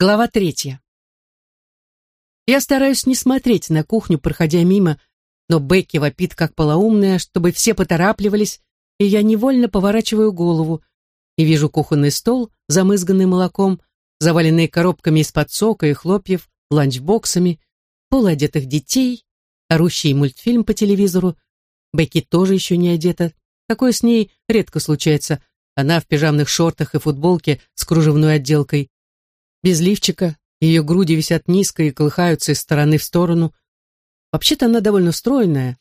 Глава третья. Я стараюсь не смотреть на кухню, проходя мимо, но Бекки вопит как полоумная, чтобы все поторапливались, и я невольно поворачиваю голову и вижу кухонный стол, замызганный молоком, заваленный коробками из-под сока и хлопьев, ланчбоксами, полуодетых детей, орущий мультфильм по телевизору. Бекки тоже еще не одета. Такое с ней редко случается. Она в пижамных шортах и футболке с кружевной отделкой, без лифчика, ее груди висят низко и колыхаются из стороны в сторону. Вообще-то она довольно стройная.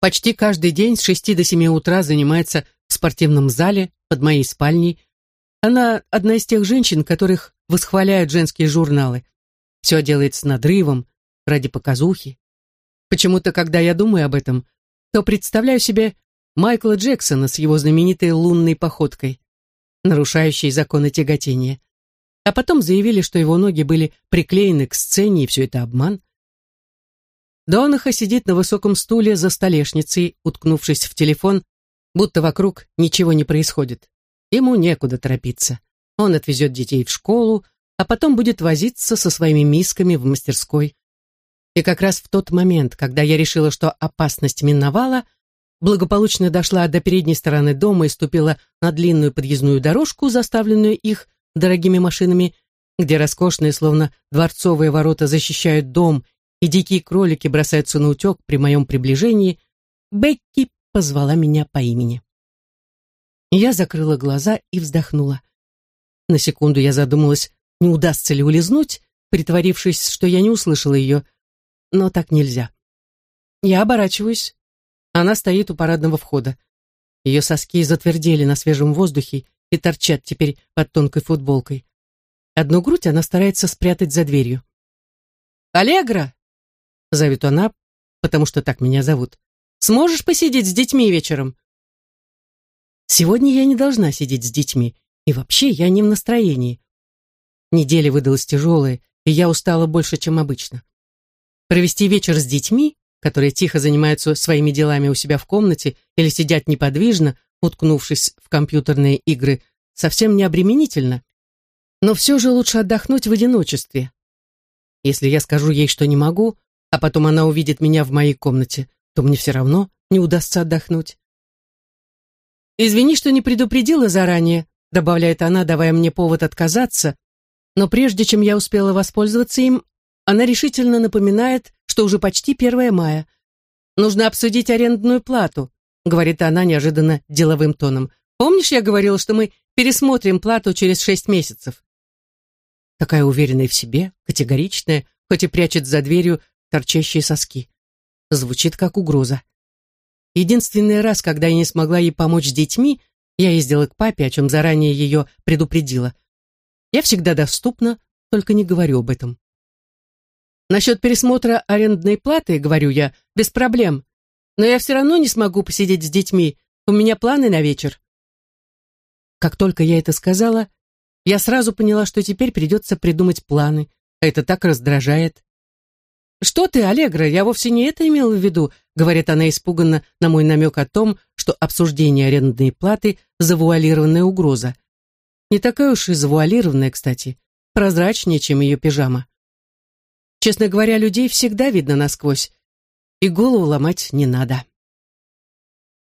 Почти каждый день с шести до семи утра занимается в спортивном зале под моей спальней. Она одна из тех женщин, которых восхваляют женские журналы. Все делает с надрывом, ради показухи. Почему-то, когда я думаю об этом, то представляю себе Майкла Джексона с его знаменитой лунной походкой, нарушающей законы тяготения а потом заявили, что его ноги были приклеены к сцене, и все это обман. Донаха сидит на высоком стуле за столешницей, уткнувшись в телефон, будто вокруг ничего не происходит. Ему некуда торопиться. Он отвезет детей в школу, а потом будет возиться со своими мисками в мастерской. И как раз в тот момент, когда я решила, что опасность миновала, благополучно дошла до передней стороны дома и ступила на длинную подъездную дорожку, заставленную их дорогими машинами, где роскошные, словно дворцовые ворота, защищают дом, и дикие кролики бросаются на утек при моем приближении, Бекки позвала меня по имени. Я закрыла глаза и вздохнула. На секунду я задумалась, не удастся ли улизнуть, притворившись, что я не услышала ее, но так нельзя. Я оборачиваюсь. Она стоит у парадного входа. Ее соски затвердели на свежем воздухе, и торчат теперь под тонкой футболкой. Одну грудь она старается спрятать за дверью. «Аллегра!» — зовет она, потому что так меня зовут. «Сможешь посидеть с детьми вечером?» Сегодня я не должна сидеть с детьми, и вообще я не в настроении. Неделя выдалась тяжелая, и я устала больше, чем обычно. Провести вечер с детьми, которые тихо занимаются своими делами у себя в комнате или сидят неподвижно, уткнувшись в компьютерные игры, совсем не обременительно. Но все же лучше отдохнуть в одиночестве. Если я скажу ей, что не могу, а потом она увидит меня в моей комнате, то мне все равно не удастся отдохнуть. «Извини, что не предупредила заранее», добавляет она, давая мне повод отказаться, но прежде чем я успела воспользоваться им, она решительно напоминает, что уже почти 1 мая. Нужно обсудить арендную плату, говорит она неожиданно деловым тоном. Помнишь, я говорила, что мы пересмотрим плату через шесть месяцев? Такая уверенная в себе, категоричная, хоть и прячет за дверью торчащие соски. Звучит как угроза. Единственный раз, когда я не смогла ей помочь с детьми, я ездила к папе, о чем заранее ее предупредила. Я всегда доступна, только не говорю об этом. Насчет пересмотра арендной платы, говорю я, без проблем но я все равно не смогу посидеть с детьми. У меня планы на вечер. Как только я это сказала, я сразу поняла, что теперь придется придумать планы. Это так раздражает. «Что ты, Аллегра, я вовсе не это имела в виду», говорит она испуганно на мой намек о том, что обсуждение арендной платы – завуалированная угроза. Не такая уж и завуалированная, кстати, прозрачнее, чем ее пижама. Честно говоря, людей всегда видно насквозь, и голову ломать не надо.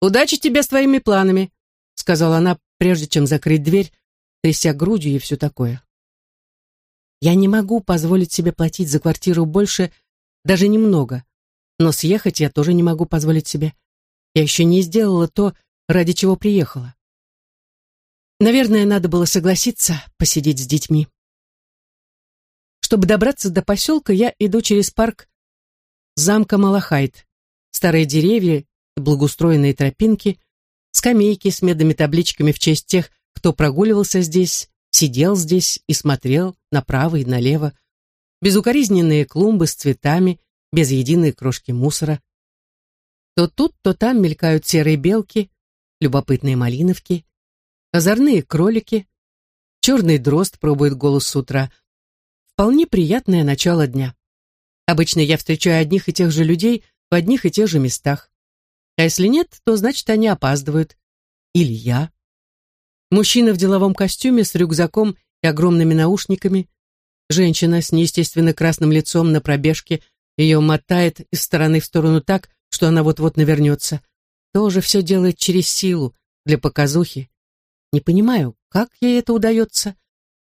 «Удачи тебе с твоими планами», — сказала она, прежде чем закрыть дверь, тряся грудью и все такое. Я не могу позволить себе платить за квартиру больше, даже немного, но съехать я тоже не могу позволить себе. Я еще не сделала то, ради чего приехала. Наверное, надо было согласиться посидеть с детьми. Чтобы добраться до поселка, я иду через парк замка Малахайт, старые деревья и благоустроенные тропинки, скамейки с медными табличками в честь тех, кто прогуливался здесь, сидел здесь и смотрел направо и налево, безукоризненные клумбы с цветами, без единой крошки мусора. То тут, то там мелькают серые белки, любопытные малиновки, озорные кролики, черный дрозд пробует голос с утра. Вполне приятное начало дня. Обычно я встречаю одних и тех же людей в одних и тех же местах. А если нет, то значит они опаздывают. Или я. Мужчина в деловом костюме с рюкзаком и огромными наушниками. Женщина с неестественно красным лицом на пробежке ее мотает из стороны в сторону так, что она вот-вот навернется. Тоже все делает через силу, для показухи. Не понимаю, как ей это удается?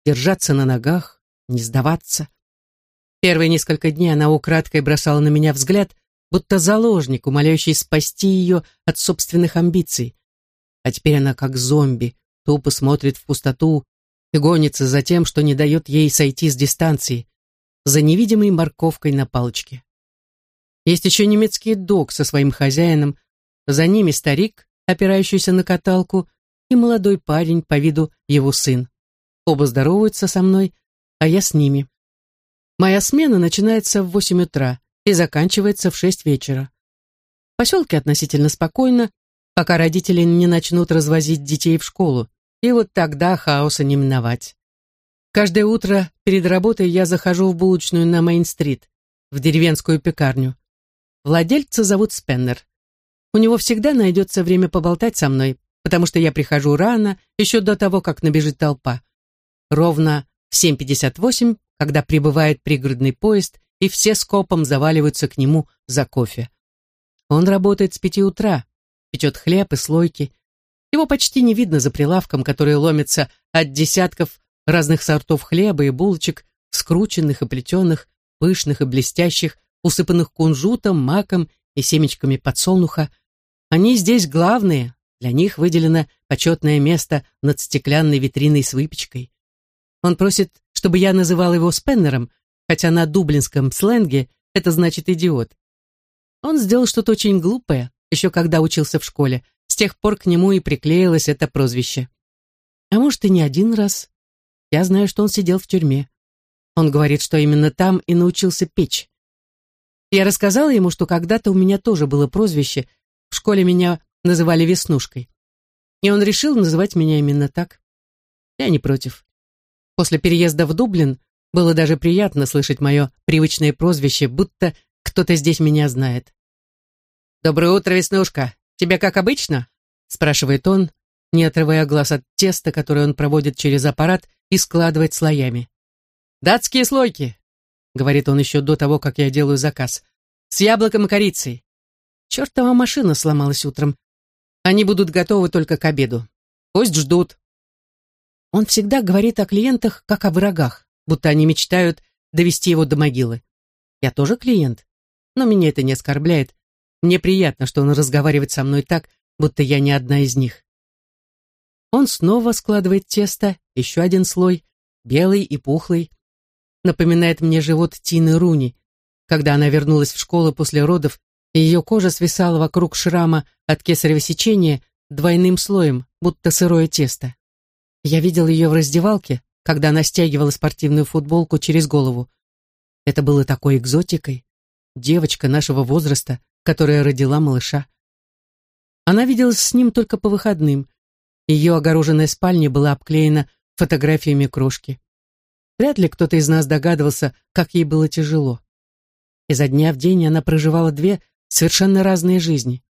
Держаться на ногах, не сдаваться. Первые несколько дней она украдкой бросала на меня взгляд, будто заложник, умоляющий спасти ее от собственных амбиций. А теперь она как зомби, тупо смотрит в пустоту и гонится за тем, что не дает ей сойти с дистанции, за невидимой морковкой на палочке. Есть еще немецкий дог со своим хозяином, за ними старик, опирающийся на каталку, и молодой парень, по виду его сын. Оба здороваются со мной, а я с ними. Моя смена начинается в восемь утра и заканчивается в шесть вечера. В поселке относительно спокойно, пока родители не начнут развозить детей в школу, и вот тогда хаоса не миновать. Каждое утро перед работой я захожу в булочную на Мейн-стрит, в деревенскую пекарню. Владельца зовут Спеннер. У него всегда найдется время поболтать со мной, потому что я прихожу рано, еще до того, как набежит толпа. Ровно в 7.58, когда прибывает пригородный поезд, и все скопом заваливаются к нему за кофе. Он работает с пяти утра, печет хлеб и слойки. Его почти не видно за прилавком, который ломится от десятков разных сортов хлеба и булочек, скрученных и плетеных, пышных и блестящих, усыпанных кунжутом, маком и семечками подсолнуха. Они здесь главные, для них выделено почетное место над стеклянной витриной с выпечкой. Он просит, чтобы я называл его Спеннером, хотя на дублинском сленге это значит «идиот». Он сделал что-то очень глупое, еще когда учился в школе. С тех пор к нему и приклеилось это прозвище. А может, и не один раз. Я знаю, что он сидел в тюрьме. Он говорит, что именно там и научился печь. Я рассказала ему, что когда-то у меня тоже было прозвище. В школе меня называли Веснушкой. И он решил называть меня именно так. Я не против. После переезда в Дублин было даже приятно слышать мое привычное прозвище, будто кто-то здесь меня знает. «Доброе утро, Веснушка. Тебе как обычно?» спрашивает он, не отрывая глаз от теста, которое он проводит через аппарат и складывает слоями. «Датские слойки», — говорит он еще до того, как я делаю заказ, «с яблоком и корицей. Чертова машина сломалась утром. Они будут готовы только к обеду. Пусть ждут». Он всегда говорит о клиентах, как о врагах, будто они мечтают довести его до могилы. Я тоже клиент, но меня это не оскорбляет. Мне приятно, что он разговаривает со мной так, будто я не одна из них. Он снова складывает тесто, еще один слой, белый и пухлый. Напоминает мне живот Тины Руни, когда она вернулась в школу после родов, ее кожа свисала вокруг шрама от кесарево сечения двойным слоем, будто сырое тесто. Я видел ее в раздевалке, когда она стягивала спортивную футболку через голову. Это было такой экзотикой. Девочка нашего возраста, которая родила малыша. Она виделась с ним только по выходным. Ее огороженная спальня была обклеена фотографиями крошки. Вряд ли кто-то из нас догадывался, как ей было тяжело. Изо дня в день она проживала две совершенно разные жизни.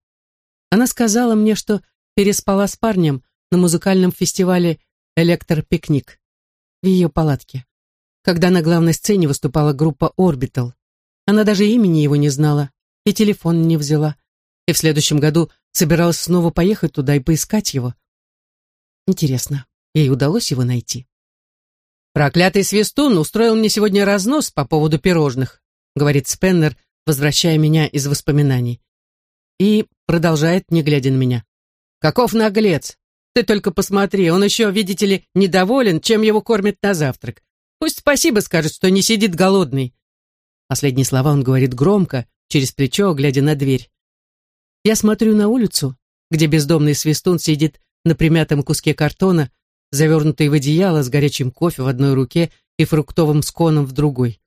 Она сказала мне, что переспала с парнем на музыкальном фестивале электропикник в ее палатке, когда на главной сцене выступала группа Orbital. Она даже имени его не знала и телефон не взяла, и в следующем году собиралась снова поехать туда и поискать его. Интересно, ей удалось его найти? «Проклятый свистун устроил мне сегодня разнос по поводу пирожных», говорит Спеннер, возвращая меня из воспоминаний. И продолжает, не глядя на меня. «Каков наглец! Ты только посмотри, он еще, видите ли, недоволен, чем его кормят на завтрак. Пусть спасибо скажет, что не сидит голодный. Последние слова он говорит громко, через плечо, глядя на дверь. Я смотрю на улицу, где бездомный свистун сидит на примятом куске картона, завернутый в одеяло с горячим кофе в одной руке и фруктовым сконом в другой.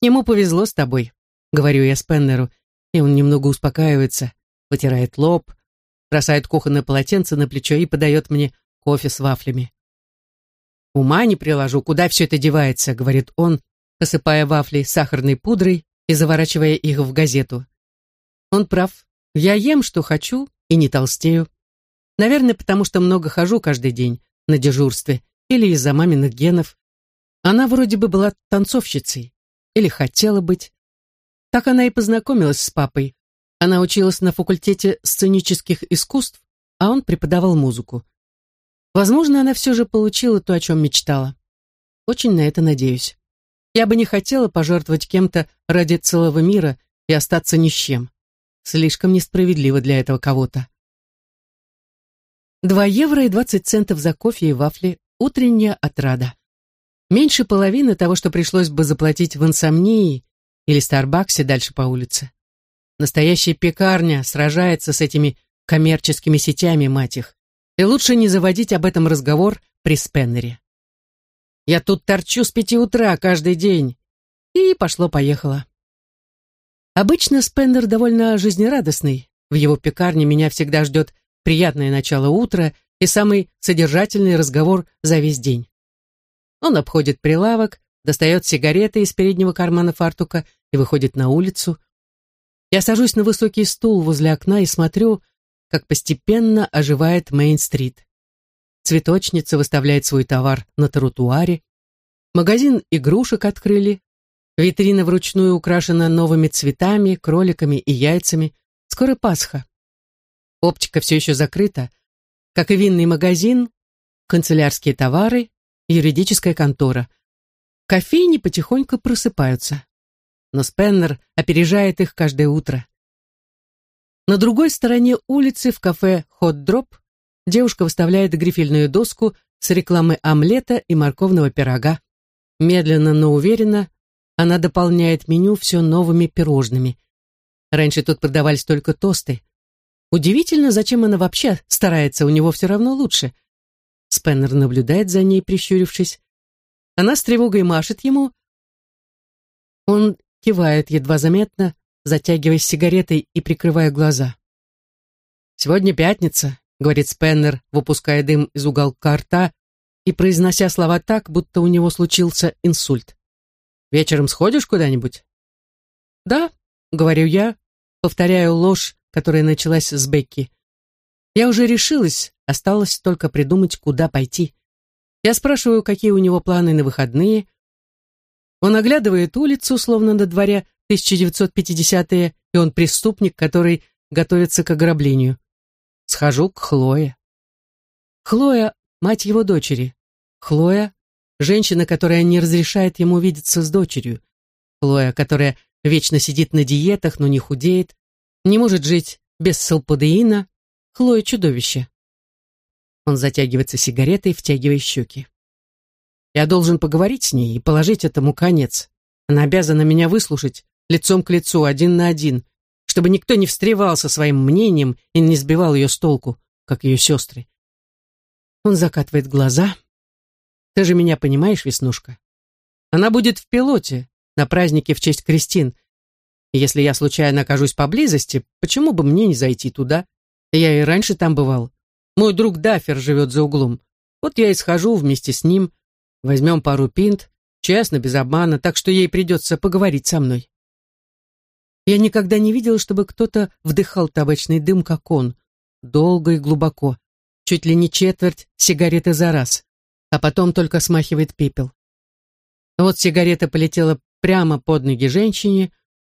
«Ему повезло с тобой», — говорю я Спеннеру, и он немного успокаивается, вытирает лоб, бросает кухонное полотенце на плечо и подает мне кофе с вафлями. «Ума не приложу, куда все это девается», — говорит он, посыпая вафли сахарной пудрой и заворачивая их в газету. Он прав. Я ем, что хочу, и не толстею. Наверное, потому что много хожу каждый день на дежурстве или из-за маминых генов. Она вроде бы была танцовщицей, или хотела быть. Так она и познакомилась с папой. Она училась на факультете сценических искусств, а он преподавал музыку. Возможно, она все же получила то, о чем мечтала. Очень на это надеюсь. Я бы не хотела пожертвовать кем-то ради целого мира и остаться ни с чем. Слишком несправедливо для этого кого-то. Два евро и двадцать центов за кофе и вафли – утренняя отрада. Меньше половины того, что пришлось бы заплатить в инсомнии или Старбаксе дальше по улице. Настоящая пекарня сражается с этими коммерческими сетями, мать их. И лучше не заводить об этом разговор при Спеннере. Я тут торчу с пяти утра каждый день. И пошло-поехало. Обычно Спеннер довольно жизнерадостный. В его пекарне меня всегда ждет приятное начало утра и самый содержательный разговор за весь день. Он обходит прилавок, достает сигареты из переднего кармана фартука и выходит на улицу. Я сажусь на высокий стул возле окна и смотрю, как постепенно оживает Мейн-стрит. Цветочница выставляет свой товар на тротуаре. Магазин игрушек открыли. Витрина вручную украшена новыми цветами, кроликами и яйцами. Скоро Пасха. Оптика все еще закрыта, как и винный магазин, канцелярские товары, юридическая контора. Кофейни потихоньку просыпаются. Но Спеннер опережает их каждое утро. На другой стороне улицы в кафе «Хот Дроп» девушка выставляет грифельную доску с рекламой омлета и морковного пирога. Медленно, но уверенно она дополняет меню все новыми пирожными. Раньше тут продавались только тосты, Удивительно, зачем она вообще старается, у него все равно лучше. Спеннер наблюдает за ней, прищурившись. Она с тревогой машет ему. Он кивает едва заметно, затягиваясь сигаретой и прикрывая глаза. «Сегодня пятница», — говорит Спеннер, выпуская дым из уголка рта и произнося слова так, будто у него случился инсульт. «Вечером сходишь куда-нибудь?» «Да», — говорю я, повторяю ложь, которая началась с Бекки. Я уже решилась, осталось только придумать, куда пойти. Я спрашиваю, какие у него планы на выходные. Он оглядывает улицу, словно на дворе 1950-е, и он преступник, который готовится к ограблению. Схожу к Хлое. Хлоя — мать его дочери. Хлоя — женщина, которая не разрешает ему видеться с дочерью. Хлоя, которая вечно сидит на диетах, но не худеет, не может жить без салпадеина, Хлоя чудовище. Он затягивается сигаретой, втягивая щеки. Я должен поговорить с ней и положить этому конец. Она обязана меня выслушать лицом к лицу, один на один, чтобы никто не встревал со своим мнением и не сбивал ее с толку, как ее сестры. Он закатывает глаза. Ты же меня понимаешь, Веснушка? Она будет в пилоте на празднике в честь Кристин, если я случайно окажусь поблизости, почему бы мне не зайти туда? Я и раньше там бывал. Мой друг Даффер живет за углом. Вот я и схожу вместе с ним. Возьмем пару пинт, честно, без обмана, так что ей придется поговорить со мной. Я никогда не видел, чтобы кто-то вдыхал табачный дым, как он, долго и глубоко, чуть ли не четверть сигареты за раз, а потом только смахивает пепел. Вот сигарета полетела прямо под ноги женщине,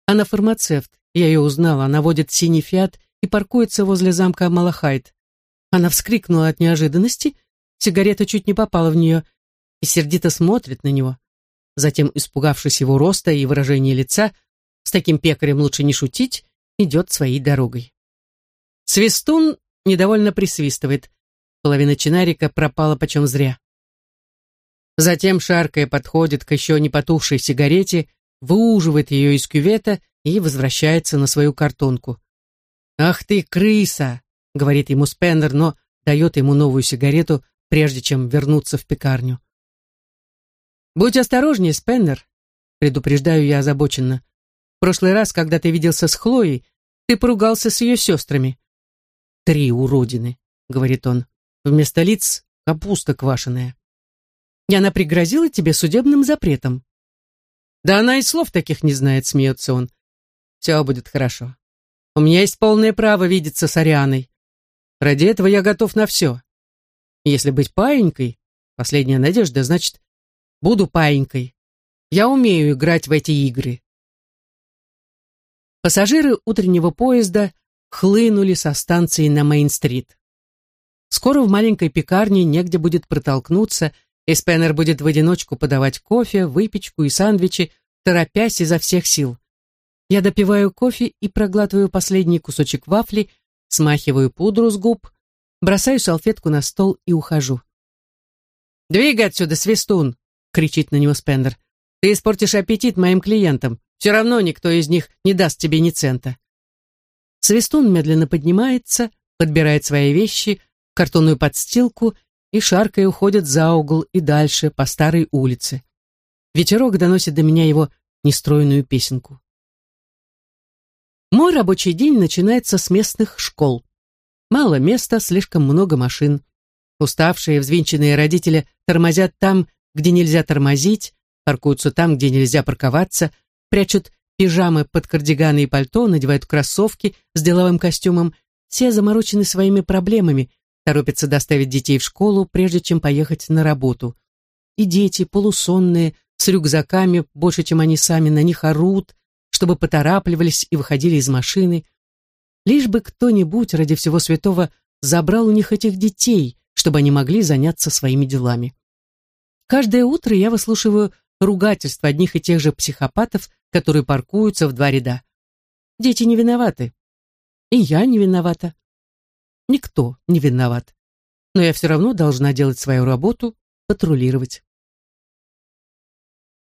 она фармацевт. Я ее узнала. Она водит синий фиат и паркуется возле замка Малахайт. Она вскрикнула от неожиданности, сигарета чуть не попала в нее и сердито смотрит на него. Затем, испугавшись его роста и выражения лица, с таким пекарем лучше не шутить, идет своей дорогой. Свистун недовольно присвистывает. Половина чинарика пропала почем зря. Затем, шаркая, подходит к еще не потухшей сигарете выуживает ее из кювета и возвращается на свою картонку. «Ах ты, крыса!» — говорит ему Спеннер, но дает ему новую сигарету, прежде чем вернуться в пекарню. «Будь осторожнее, Спеннер», — предупреждаю я озабоченно. «В прошлый раз, когда ты виделся с Хлоей, ты поругался с ее сестрами». «Три уродины», — говорит он. «Вместо лиц капуста квашеная». «И она пригрозила тебе судебным запретом», да она и слов таких не знает, смеется он. Все будет хорошо. У меня есть полное право видеться с Арианой. Ради этого я готов на все. Если быть паенькой, последняя надежда, значит, Буду паинькой. Я умею играть в эти игры. Пассажиры утреннего поезда хлынули со станции на Мейн-стрит. Скоро в маленькой пекарне негде будет протолкнуться, и Спеннер будет в одиночку подавать кофе, выпечку и сандвичи, торопясь изо всех сил. Я допиваю кофе и проглатываю последний кусочек вафли, смахиваю пудру с губ, бросаю салфетку на стол и ухожу. «Двигай отсюда, свистун!» — кричит на него Спендер. «Ты испортишь аппетит моим клиентам. Все равно никто из них не даст тебе ни цента». Свистун медленно поднимается, подбирает свои вещи, картонную подстилку и шаркой уходит за угол и дальше по старой улице. Ветерок доносит до меня его нестройную песенку. Мой рабочий день начинается с местных школ. Мало места, слишком много машин. Уставшие, взвинченные родители тормозят там, где нельзя тормозить, паркуются там, где нельзя парковаться, прячут пижамы под кардиганы и пальто, надевают кроссовки с деловым костюмом. Все заморочены своими проблемами, торопятся доставить детей в школу, прежде чем поехать на работу. И дети, полусонные, с рюкзаками, больше, чем они сами, на них орут, чтобы поторапливались и выходили из машины. Лишь бы кто-нибудь ради всего святого забрал у них этих детей, чтобы они могли заняться своими делами. Каждое утро я выслушиваю ругательства одних и тех же психопатов, которые паркуются в два ряда. Дети не виноваты. И я не виновата. Никто не виноват. Но я все равно должна делать свою работу, патрулировать.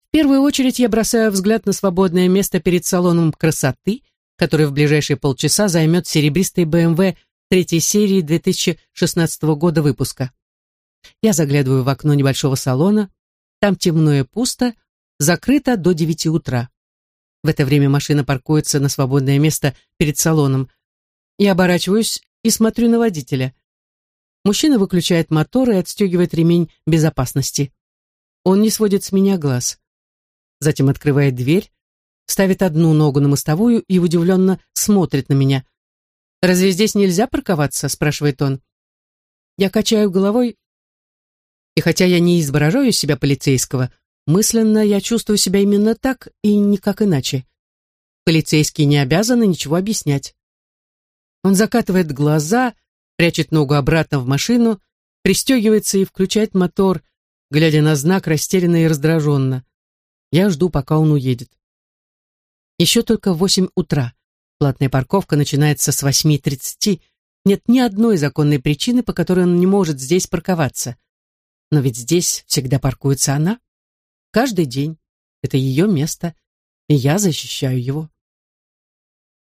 В первую очередь я бросаю взгляд на свободное место перед салоном красоты, который в ближайшие полчаса займет серебристый BMW третьей серии 2016 года выпуска. Я заглядываю в окно небольшого салона. Там темно и пусто, закрыто до 9 утра. В это время машина паркуется на свободное место перед салоном. Я оборачиваюсь и смотрю на водителя. Мужчина выключает мотор и отстегивает ремень безопасности. Он не сводит с меня глаз. Затем открывает дверь, ставит одну ногу на мостовую и удивленно смотрит на меня. «Разве здесь нельзя парковаться?» – спрашивает он. Я качаю головой, и хотя я не изображаю себя полицейского, мысленно я чувствую себя именно так и никак иначе. Полицейские не обязаны ничего объяснять. Он закатывает глаза, прячет ногу обратно в машину, пристегивается и включает мотор, глядя на знак растерянно и раздраженно. Я жду, пока он уедет. Еще только восемь утра. Платная парковка начинается с восьми тридцати. Нет ни одной законной причины, по которой он не может здесь парковаться. Но ведь здесь всегда паркуется она. Каждый день. Это ее место, и я защищаю его.